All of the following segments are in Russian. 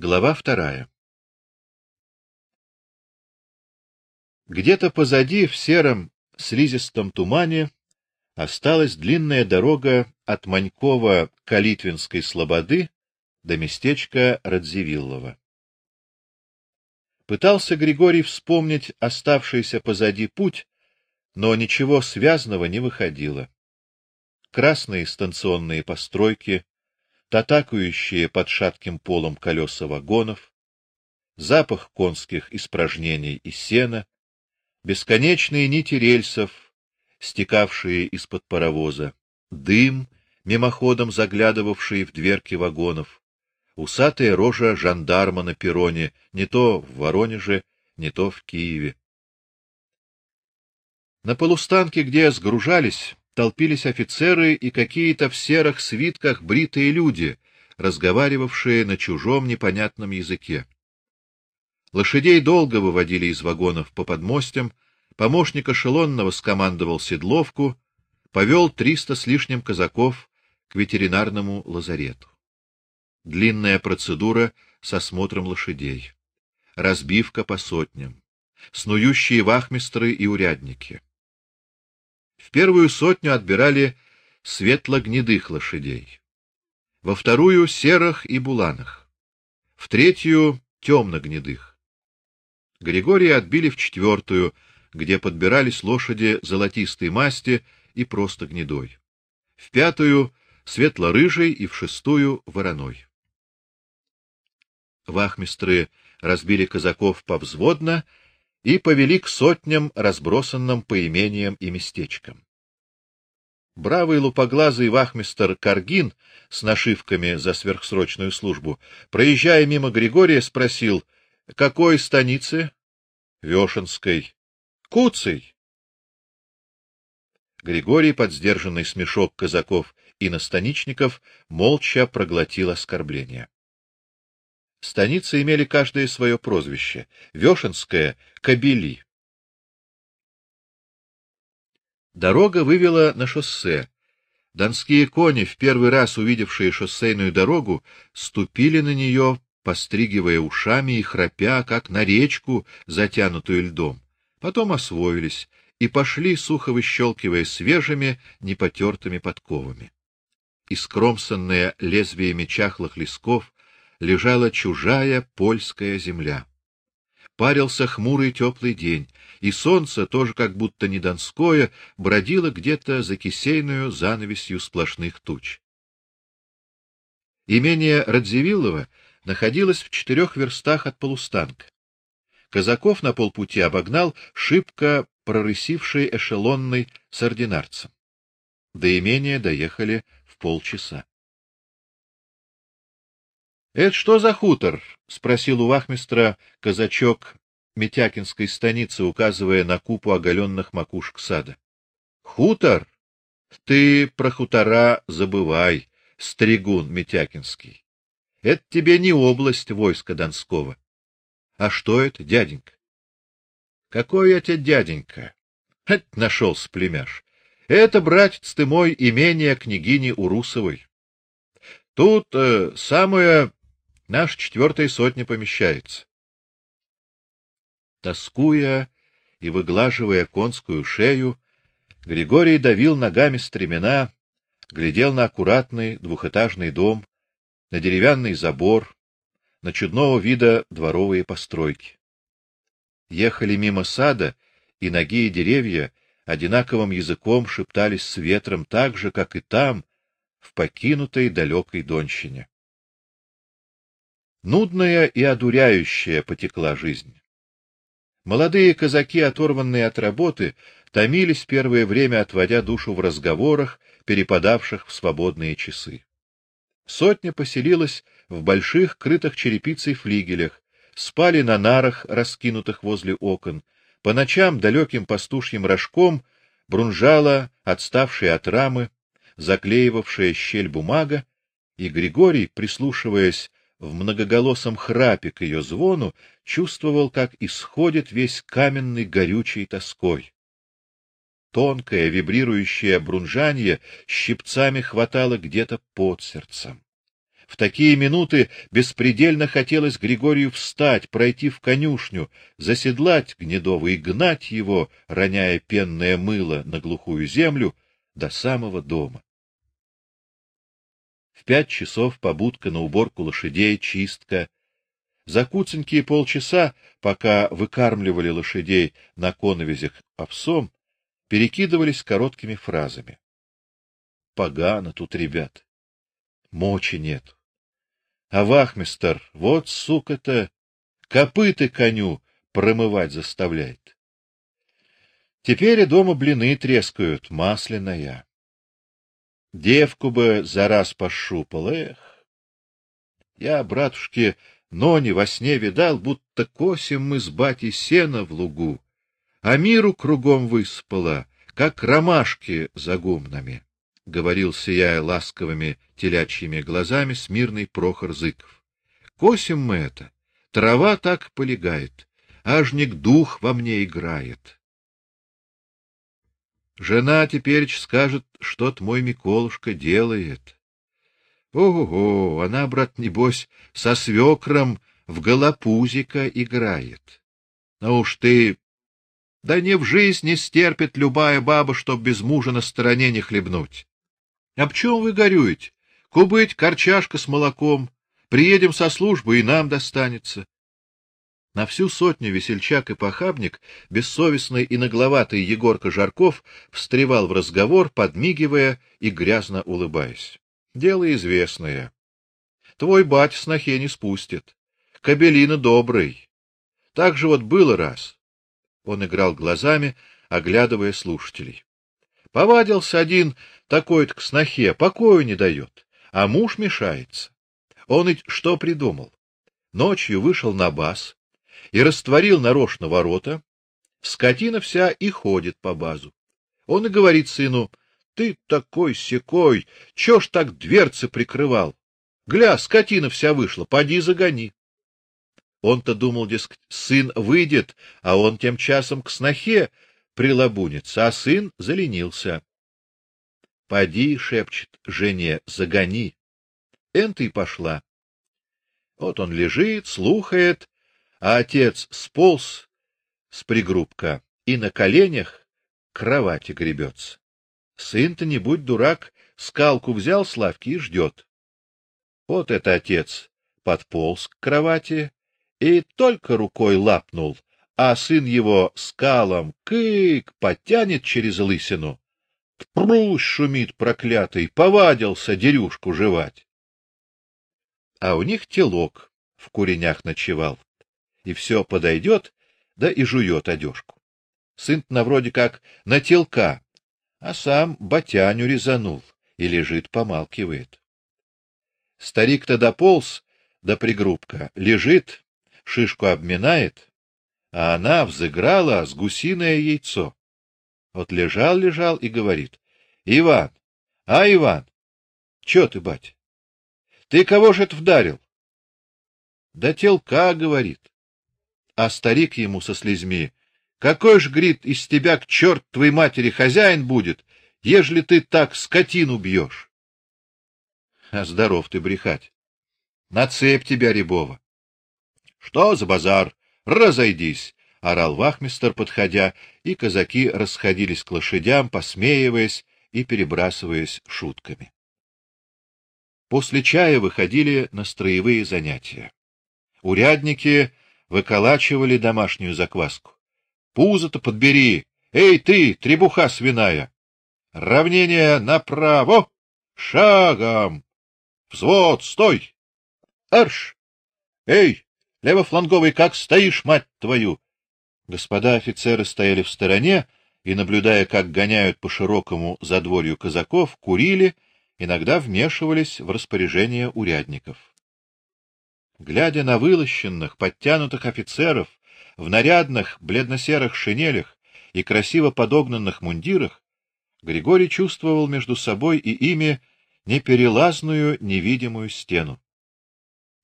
Глава вторая. Где-то позади в сером слизистом тумане осталась длинная дорога от Манькова к Литвинской слободы до местечка Радзивиллово. Пытался Григорий вспомнить оставшийся позади путь, но ничего связанного не выходило. Красные станционные постройки, татакающие под шатким полом колеса вагонов, запах конских испражнений и сена, бесконечные нити рельсов, стекавшие из-под паровоза, дым, мимоходом заглядывавший в дверки вагонов, усатая рожа жандарма на перроне, не то в Воронеже, не то в Киеве. На полустанке, где сгружались, толпились офицеры и какие-то в серых свитках бритые люди, разговаривавшие на чужом непонятном языке. Лошадей долго выводили из вагонов по подмостям, помощник эшелонного скомандовал седловку, повел триста с лишним казаков к ветеринарному лазарету. Длинная процедура с осмотром лошадей, разбивка по сотням, снующие вахмистры и урядники. В первую сотню отбирали светло-гнедых лошадей, во вторую серых и буланых, в третью темно-гнедых. Григория отбили в четвертую, где подбирались лошади золотистой масти и просто гнедой. В пятую светло-рыжей и в шестую вороной. Вахмистры разбили казаков повзводно и повели к сотням, разбросанным по имениям и местечкам. Бравый лупоглазый вахмистр Каргин с нашивками за сверхсрочную службу, проезжая мимо Григория, спросил: "Какой станицы?" "Вешенской". "Куцый". Григорий, под сдержанный смешок казаков и настаничников, молча проглотил оскорбление. Станицы имели каждое свое прозвище. Вешенская Кобели. Дорога вывела на шоссе. Донские кони, в первый раз увидевшие шоссейную дорогу, ступили на нее, постригивая ушами и храпя, как на речку, затянутую льдом. Потом освоились и пошли, сухо выщелкивая свежими, непотертыми подковами. Искромсанная лезвиями чахлых лесков, лежала чужая польская земля. Парился хмурый теплый день, и солнце, тоже как будто не донское, бродило где-то за кисейную занавесью сплошных туч. Имение Радзивиллово находилось в четырех верстах от полустанка. Казаков на полпути обогнал шибко прорысивший эшелонный с ординарцем. До имения доехали в полчаса. Это что за хутор? спросил у вахмистра казачок Митякинской станицы, указывая на купу оголенных макушек сада. Хутор? Ты про хутора забывай, стригун Митякинский. Это тебе не область войска Донского. А что это, дяденька? Какой я тебе дяденька? Это нашелся племяш. Это братец ты мой имение княгини Урусовой. Тут э, самое Наша четвертая сотня помещается. Тоскуя и выглаживая конскую шею, Григорий давил ногами стремена, глядел на аккуратный двухэтажный дом, на деревянный забор, на чудного вида дворовые постройки. Ехали мимо сада, и ноги и деревья одинаковым языком шептались с ветром так же, как и там, в покинутой далекой Донщине. Нудная и одуряющая потекла жизнь. Молодые казаки, оторванные от работы, томились первое время, отводя душу в разговорах, перепадавших в свободные часы. Сотня поселилась в больших крытых черепицей флигелях, спали на нарах, раскинутых возле окон. По ночам далеким пастушьим рожком брунжала отставшая от рамы, заклеивавшая щель бумага, и Григорий, прислушиваясь в многоголосом храпе к ее звону, чувствовал, как исходит весь каменный горючей тоской. Тонкое вибрирующее брунжанье щипцами хватало где-то под сердцем. В такие минуты беспредельно хотелось Григорию встать, пройти в конюшню, заседлать Гнедова и гнать его, роняя пенное мыло на глухую землю, до самого дома. Пять часов побудка на уборку лошадей, чистка. За куценькие полчаса, пока выкармливали лошадей на коновизях овсом, перекидывались короткими фразами. Погано тут, ребят. Мочи нет. А вахмистер, вот сука-то, копыты коню промывать заставляет. Теперь и дома блины трескают, масляная. Девку бы за раз пошупал, эх. Я, братушки, но не во сне видал, будто косим мы с батей сено в лугу, а миру кругом выспала, как ромашки за гумнами говорил сияя ласковыми телячьими глазами смирный Прохор Зыков. Косим мы это. Трава так полегает, ажник дух во мне играет. Жена теперь скажет, что-то мой Миколушка делает. Ого, она, брат, небось, со свекром в голопузика играет. Ну уж ты... Да не в жизнь не стерпит любая баба, чтоб без мужа на стороне не хлебнуть. Об чем вы горюете? Кубыть корчашка с молоком. Приедем со службы, и нам достанется. На всю сотню весельчак и похабник, бессовестный и нагловатый Егорка Жарков встревал в разговор, подмигивая и грязно улыбаясь. Дело известное. Твой бать снохе не спустит. Кабелина добрый. Так же вот было раз. Он играл глазами, оглядывая слушателей. Повадился один такой-то к снохе, покою не дает, а муж мешается. Он ведь что придумал? Ночью вышел на баз и растворил нарочно ворота, скотина вся и ходит по базу. Он и говорит сыну: "Ты такой секой, чё ж так дверцы прикрывал? Гля, скотина вся вышла, поди загони". Он-то думал, дескать, сын выйдет, а он тем часом к снохе прилабунится, а сын заленился. Поди, шепчет жене, загони. Энта и пошла. Вот он лежит, слухает, а отец сполз с пригрубка и на коленях к кровати гребется. Сын-то не будь дурак, скалку взял с лавки и ждет. Вот это отец подполз к кровати и только рукой лапнул, а сын его скалом кык потянет через лысину. Прусь шумит проклятый, повадился дерюшку жевать. А у них телок в куренях ночевал, и все подойдет, да и жует одежку. сын на вроде как на телка, а сам батяню резанул и лежит помалкивает. Старик-то дополз до пригрубка, лежит, шишку обминает, а она взыграла с гусиное яйцо. Вот лежал-лежал и говорит: "Иван, а Иван, что ты, бать? Ты кого же это вдарил?" "Да телка", говорит. А старик ему со слезьми: "Какой ж, грит, из тебя к черт твоей матери хозяин будет, ежели ты так скотину бьешь?" А здоров ты брехать. На цепь тебя, Рябова. Что за базар? Разойдись, орал вахмистр, подходя, и казаки расходились к лошадям, посмеиваясь и перебрасываясь шутками. После чая выходили на строевые занятия. Урядники выколачивали домашнюю закваску. Пузо-то подбери. Эй ты, требуха свиная. Равнение направо. Шагом. Взвод, стой. Арш. Эй, левофланговый, как стоишь, мать твою? Господа офицеры стояли в стороне и, наблюдая, как гоняют по широкому задворью казаков, курили, иногда вмешивались в распоряжение урядников. Глядя на вылощенных, подтянутых офицеров в нарядных бледно-серых шинелях и красиво подогнанных мундирах, Григорий чувствовал между собой и ими неперелазную невидимую стену.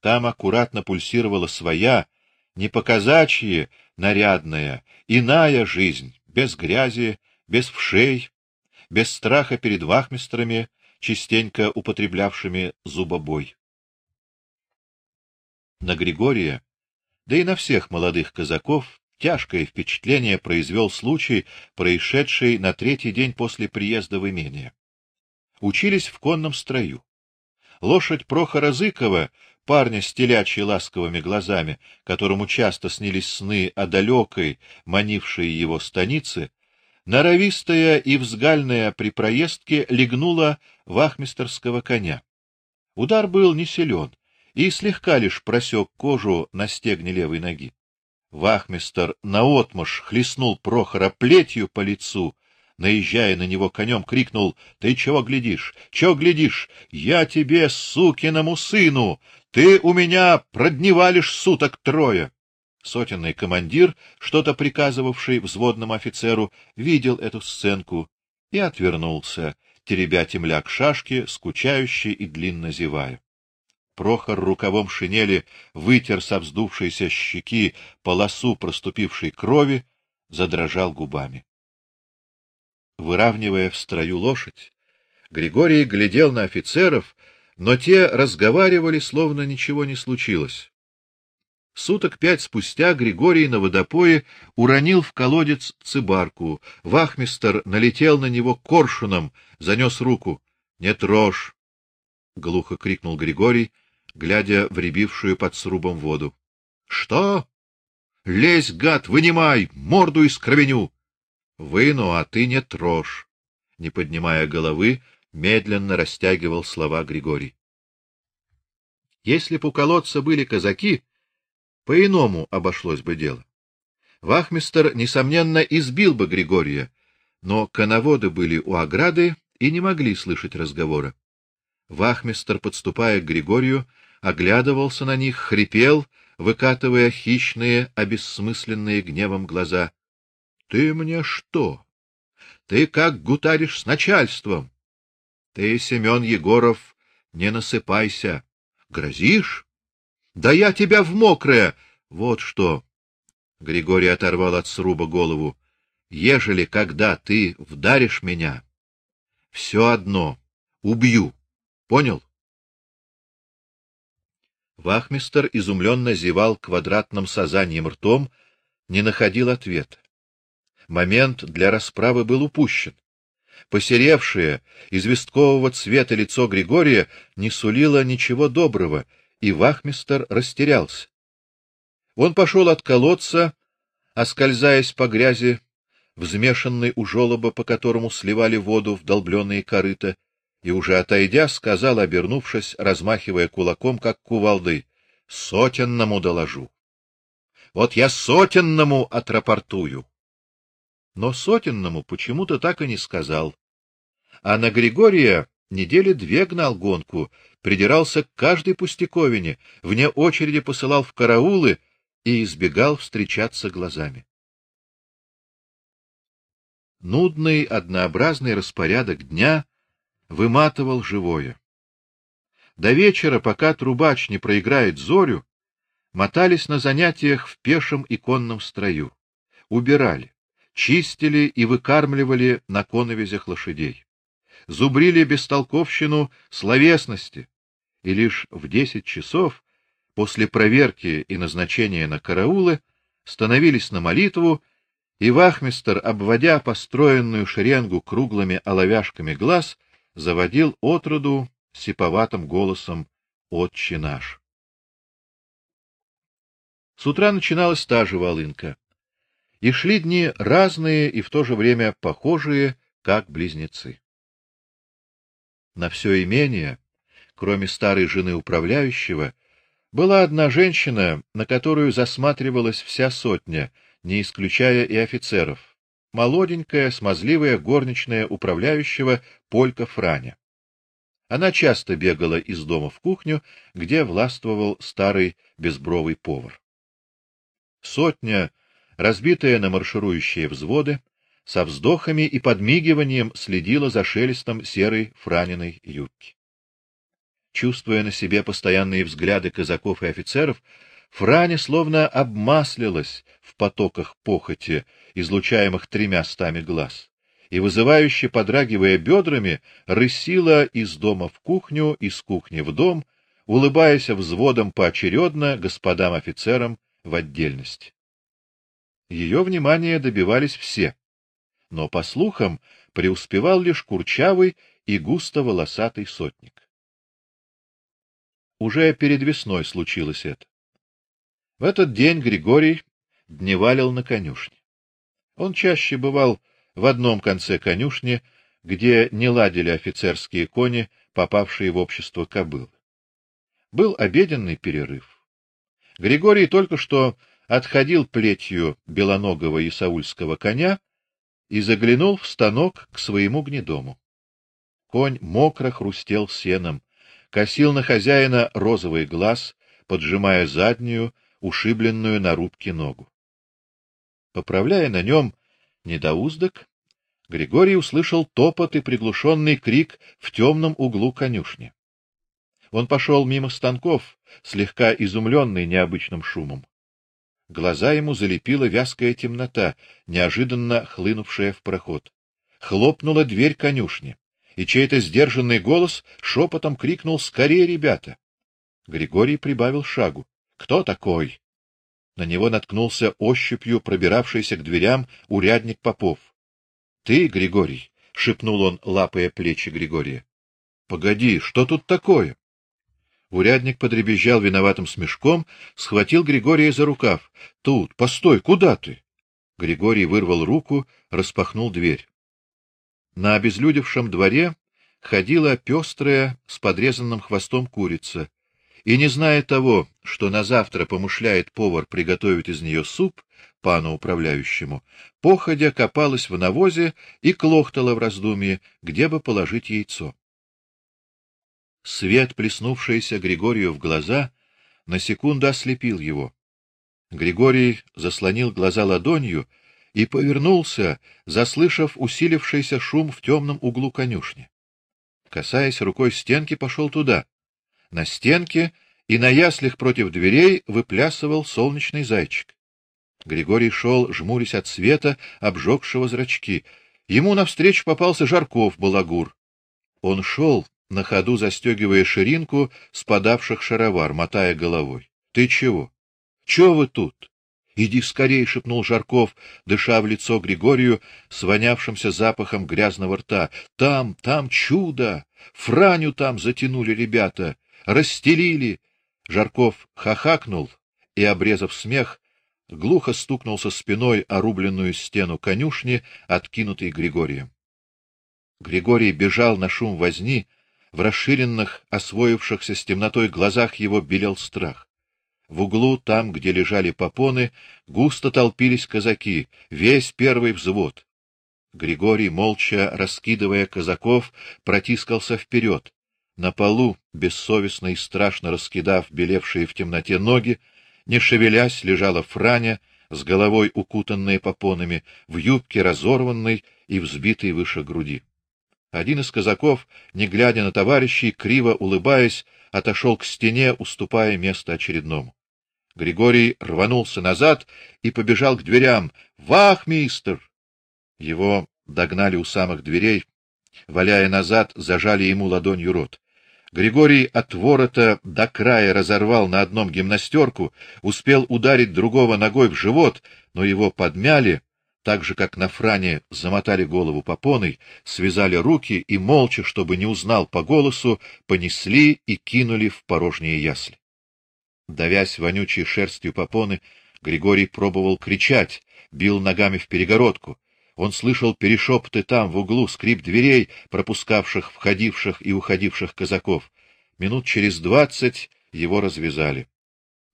Там аккуратно пульсировала своя, не показачья, нарядная, иная жизнь, без грязи, без вшей, без страха перед вахмистрами, частенько употреблявшими зубобой. На Григория, да и на всех молодых казаков тяжкое впечатление произвел случай, происшедший на третий день после приезда в имение. Учились в конном строю. Лошадь Прохора Зыкова, парня с телячьи ласковыми глазами, которому часто снились сны о далекой, манившей его станице, норовистая и взгальная при проездке легнула вахмистерского коня. Удар был не силен и слегка лишь просек кожу на стегне левой ноги. Вахмистер наотмашь хлестнул Прохора плетью по лицу, наезжая на него конем, крикнул: "Ты чего глядишь? Чего глядишь? Я тебе, сукиному сыну, ты у меня продневалишь суток трое". Сотенный командир, что-то приказывавший взводному офицеру, видел эту сценку и отвернулся, теребя темляк шашки, скучающий и длинно зевая. Прохор рукавом шинели вытер со вздувшейся щеки полосу проступившей крови, задрожал губами. Выравнивая в строю лошадь, Григорий глядел на офицеров, но те разговаривали, словно ничего не случилось. Суток пять спустя Григорий на водопое уронил в колодец цыбарку. Вахмистер налетел на него коршуном, занес руку. "Не трожь!" глухо крикнул Григорий глядя в рябившую под срубом воду. Что? Лезь, гад, вынимай морду из кровеню. Выну, а ты не трожь. Не поднимая головы, медленно растягивал слова Григорий. Если б у колодца были казаки, по-иному обошлось бы дело. Вахмистер несомненно избил бы Григория, но коноводы были у ограды и не могли слышать разговора. Вахмистер, подступая к Григорию, оглядывался на них, хрипел, выкатывая хищные, обессмысленные гневом глаза. Ты мне что? Ты как гутаришь с начальством? Ты, Семен Егоров, не насыпайся. Грозишь? Да я тебя в мокрое. Вот что. Григорий оторвал от сруба голову. Ежели когда ты вдаришь меня, все одно убью. Понял? Вахмистер изумленно зевал квадратным сазанием ртом, не находил ответа. Момент для расправы был упущен. Посеревшее, известкового цвета лицо Григория не сулило ничего доброго, и вахмистер растерялся. Он пошел от колодца, оскользаясь по грязи, взмешанной у жолоба, по которому сливали воду в долбленные корыта, и уже отойдя, сказал, обернувшись, размахивая кулаком, как кувалдой: "Сотенному доложу. Вот я сотенному отрапортую". Но сотенному почему-то так и не сказал. А на Григория недели две гнал гонку, придирался к каждой пустяковине, вне очереди посылал в караулы и избегал встречаться глазами. Нудный, однообразный распорядок дня выматывал живое. До вечера, пока трубач не проиграет зорю, мотались на занятиях в пешем и конном строю, убирали, чистили и выкармливали на коновизях лошадей, зубрили бестолковщину словесности, и лишь в десять часов после проверки и назначения на караулы становились на молитву, и вахмистр, обводя построенную шеренгу круглыми оловяшками глаз, заводил отроду сиповатым голосом «Отче наш». С утра начиналась та же волынка. И шли дни разные и в то же время похожие, как близнецы. На все имение, кроме старой жены управляющего, была одна женщина, на которую засматривалась вся сотня, не исключая и офицеров молоденькая, смазливая горничная управляющего Полька Франя. Она часто бегала из дома в кухню, где властвовал старый безбровый повар. Сотня, разбитая на марширующие взводы, со вздохами и подмигиванием следила за шелестом серой франиной юбки. Чувствуя на себе постоянные взгляды казаков и офицеров, Франя словно обмаслилась в потоках похоти, излучаемых тремя стами глаз, и вызывающе подрагивая бедрами, рысила из дома в кухню, из кухни в дом, улыбаясь взводом поочередно господам офицерам в отдельности. Ее внимания добивались все, но по слухам преуспевал лишь курчавый и густо волосатый сотник. Уже перед весной случилось это. В этот день Григорий дневалил на конюшне. Он чаще бывал в одном конце конюшни, где не ладили офицерские кони, попавшие в общество кобыл. Был обеденный перерыв. Григорий только что отходил плетью белоногого и саульского коня и заглянул в станок к своему гнедому. Конь мокро хрустел сеном, косил на хозяина розовый глаз, поджимая заднюю, ушибленную на рубке ногу. Поправляя на нем недоуздок, Григорий услышал топот и приглушенный крик в темном углу конюшни. Он пошел мимо станков, слегка изумленный необычным шумом. Глаза ему залепила вязкая темнота, неожиданно хлынувшая в проход. Хлопнула дверь конюшни, и чей-то сдержанный голос шепотом крикнул: "Скорее, ребята!" Григорий прибавил шагу. "Кто такой?" На него наткнулся ощупью пробиравшийся к дверям урядник Попов. "Ты, Григорий?" шепнул он, лапая плечи Григория. "Погоди, что тут такое?" Урядник подребезжал виноватым смешком, схватил Григория за рукав. "Тут, постой, куда ты?" Григорий вырвал руку, распахнул дверь. На обезлюдевшем дворе ходила пестрая с подрезанным хвостом курица, и не зная того, что на завтра помышляет повар приготовить из нее суп пану управляющему, походя копалась в навозе и клохтала в раздумье, где бы положить яйцо. Свет, плеснувшийся Григорию в глаза, на секунду ослепил его. Григорий заслонил глаза ладонью и повернулся, заслышав усилившийся шум в темном углу конюшни. Касаясь рукой стенки, пошел туда. На стенке и на яслях против дверей выплясывал солнечный зайчик. Григорий шел, жмурясь от света, обжегшего зрачки. Ему навстречу попался Жарков балагур. Он шел, на ходу застегивая ширинку с подавших шаровар, мотая головой. Ты чего? Чего вы тут? Иди скорей, шепнул Жарков, дыша в лицо Григорию с вонявшимся запахом грязного рта. Там, там чудо! Франю там затянули ребята, расстелили. Жарков хахакнул и, обрезав смех, глухо стукнулся спиной о рубленную стену конюшни, откинутой Григорием. Григорий бежал на шум возни, в расширенных, освоившихся с темнотой глазах его белел страх. В углу, там, где лежали попоны, густо толпились казаки, весь первый взвод. Григорий, молча раскидывая казаков, протискался вперед. На полу, бессовестно и страшно раскидав белевшие в темноте ноги, не шевелясь, лежала Франя, с головой укутанной попонами, в юбке разорванной и взбитой выше груди. Один из казаков, не глядя на товарищей, криво улыбаясь, отошел к стене, уступая место очередному. Григорий рванулся назад и побежал к дверям. "Вах, мистер!" Его догнали у самых дверей, валяя назад, зажали ему ладонью рот. Григорий от ворота до края разорвал на одном гимнастерку, успел ударить другого ногой в живот, но его подмяли, так же как на Фране замотали голову попоной, связали руки и молча, чтобы не узнал по голосу, понесли и кинули в порожние ясли. Давясь вонючей шерстью попоны, Григорий пробовал кричать, бил ногами в перегородку. Он слышал перешепты там в углу, скрип дверей, пропускавших входивших и уходивших казаков. Минут через двадцать его развязали.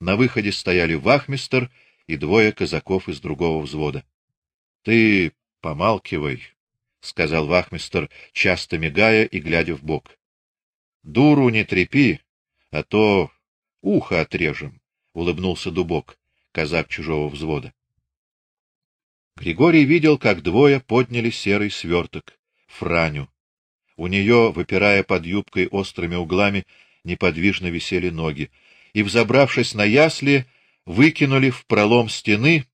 На выходе стояли вахмистр и двое казаков из другого взвода. Ты помалкивай, сказал вахмистр, часто мигая и глядя в бок. Дуру не трепи, а то ухо отрежем, улыбнулся Дубок, казак чужого взвода. Григорий видел, как двое подняли серый сверток, Франю. У нее, выпирая под юбкой острыми углами, неподвижно висели ноги, и, взобравшись на ясли, выкинули в пролом стены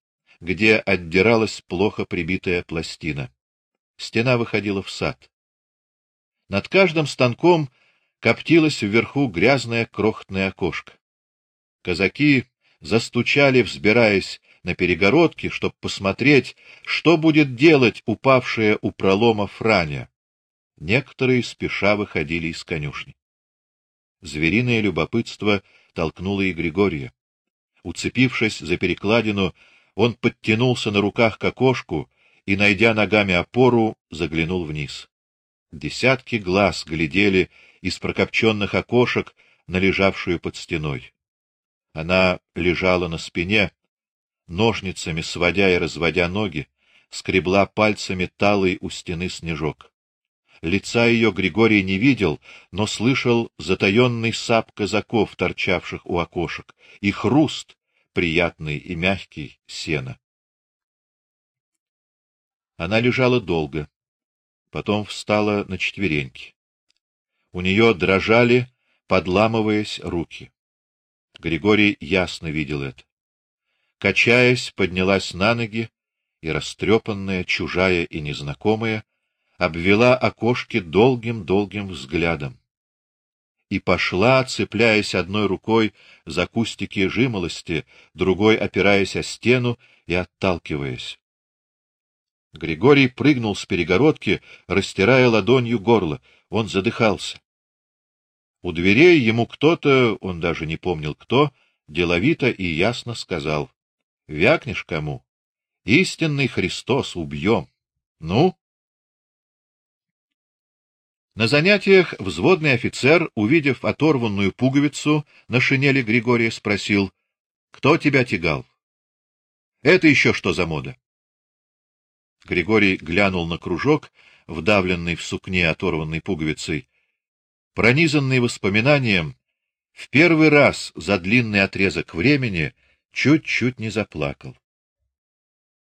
где отдиралась плохо прибитая пластина. Стена выходила в сад. Над каждым станком коптилось вверху грязное крохотное окошко. Казаки застучали, взбираясь на перегородки, чтобы посмотреть, что будет делать упавшая у пролома Франя. Некоторые спеша выходили из конюшни. Звериное любопытство толкнуло и Григория. Уцепившись за перекладину, он подтянулся на руках к окошку и, найдя ногами опору, заглянул вниз. Десятки глаз глядели из прокопченных окошек на лежавшую под стеной. Она лежала на спине, ножницами сводя и разводя ноги, скребла пальцами талый у стены снежок. Лица ее Григорий не видел, но слышал затаенный сап казаков, торчавших у окошек, и хруст, приятный и мягкий, сена. Она лежала долго, потом встала на четвереньки. У нее дрожали, подламываясь руки. Григорий ясно видел это. Качаясь, поднялась на ноги и растрепанная, чужая и незнакомая, обвела окошки долгим-долгим взглядом и пошла, цепляясь одной рукой за кустики жимолости, другой опираясь о стену и отталкиваясь. Григорий прыгнул с перегородки, растирая ладонью горло. Он задыхался. У дверей ему кто-то, он даже не помнил кто, деловито и ясно сказал: "Вякнешь кому? Истинный Христос убьем. Ну, на занятиях взводный офицер, увидев оторванную пуговицу на шинели Григория, спросил: "Кто тебя тягал? Это еще что за мода?" Григорий глянул на кружок, вдавленный в сукне оторванной пуговицей, пронизанный воспоминанием, в первый раз за длинный отрезок времени чуть-чуть не заплакал.